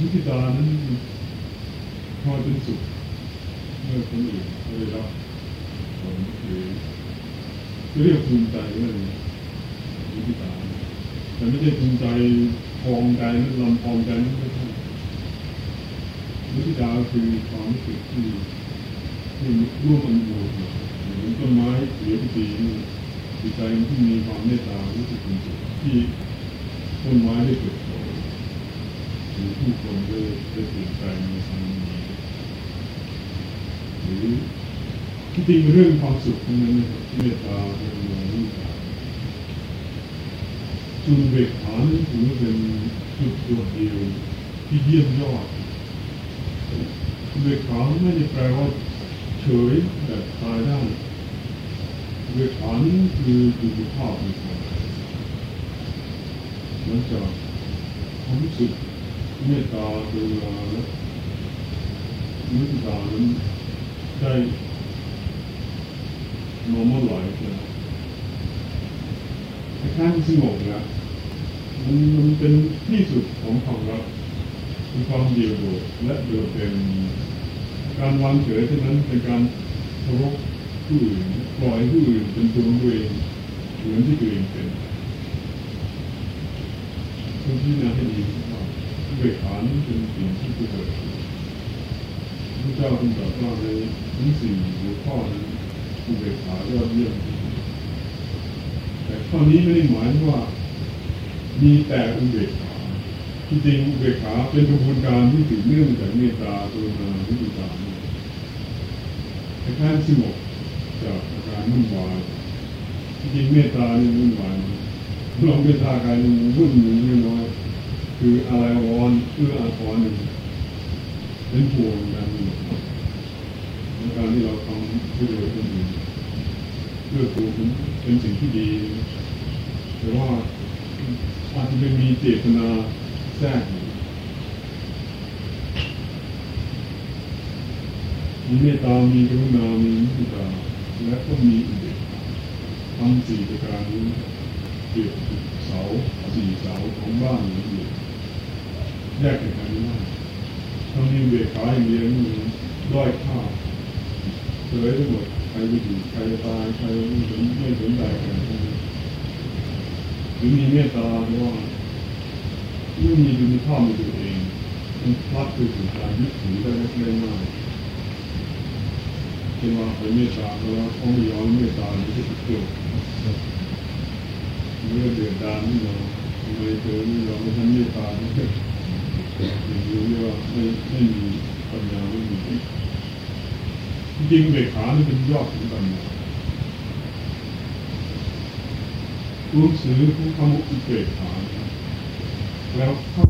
มุทิตานั้นพอเป็นสุขเมื่อคนอื่นเขาได้รับผลคือเรียกภูมิใจว่ามุทิตาแต่ไม่ใช่ภูมิใจพองใจนั้นลำพองใจนั้นไม่ใช่มุทิตาคือความรู้สึกที่ที่ร่วมอันบวกเหมือนต้นไม้เขียวปีนี่จิตใจที่มีความเมตตารู้สึกเป็นสุขที่ต้นไม้ได้เกิดโต หรือผู้คนด้ได้เปลี่ยนแปลงในทางนี้หรือที่จริงเรื่องความสุขทั้งนั้นนะครับเมตตาเป็นเรื่องนี้จุนเบกขานี่ถือว่าเป็นจุดตัวเดียวที่เยี่ยมยอดจุนเบกขาไม่ได้แปลว่าเฉยแบบตายได้เบกขานี่คือจุดภาพในความหลังจากความรู้สึก เมตตากรุณาแลมุทิตานั้นได้น้อมไหลนะคล้ายๆสงบนะมันมันเป็นที่สุดของความรักคือความเดียวโดดและโดดเด่นการวางเฉยเท่านั้นเป็นการเคารพผู้อื่นปล่อยผู้อื่นเป็นตัวตัวเองเหมือนที่ตัวเองเป็นคุณที่นาให้ดี เบกขานี้เป็นสิ่งที่เกิดพระเจ้าทรงตรัสว่าในทั้งสี่หัวข้อนั้นอุเบกขายอดเยี่ยมแต่ข้อนี้ไม่ได้หมายว่า มีแต่อุเบกขาที่จริงอุเบกขาเป็นกระบวนการที่สืบเนื่องจากเมตตากรุณาวิจิตรคล้ายๆสงบจากอาการวุ่นวายที่จริงเมตตาเนี่ยวุ่นวายลองเมตตากายมันวุ่นอยู่น้อย คืออะไรวอนเพื่ออาทรหนึ่งเป็นห่วงกันในการที่เราทำเพื่อคนอื่นเพื่อตัวผมเป็นสิ่งที่ดีแต่ว่าอาจจะไม่มีเจตนาแทรกมีเมตตามีกรุณามีมุตาและก็มีอุเบกขาทำสี่ประการนี้เกี่ยวกับเสาสี่เสาของบ้านนี้อยู่ แยกจากกันไม่ได้ถ้ามีอุเบกขายเดียวนี่ด้อยค่าเฉยไปหมดใครจะอยู่ใครจะตายใครไม่สนไม่สนใจกันหรือมีเมตตาว่าไม่มีดุลภาพในตัวเองมันพลัดไปสู่การยึดถือได้เล็กได้มากเช่นว่าไปเมตตาแล้วเขาไม่ยอมเมตตาหรือจะเกิดตัวเมื่อเดือดดานนี่เราทำไมเธอไม่ยอมให้ฉันเมตตา รียกว่าไม่ไม่มีปัญญาไม่มีจริงเบกขานี่เป็นยอดของปัญญาตัวหนังสือของคำว่าอุเบกขาแล้วเข้า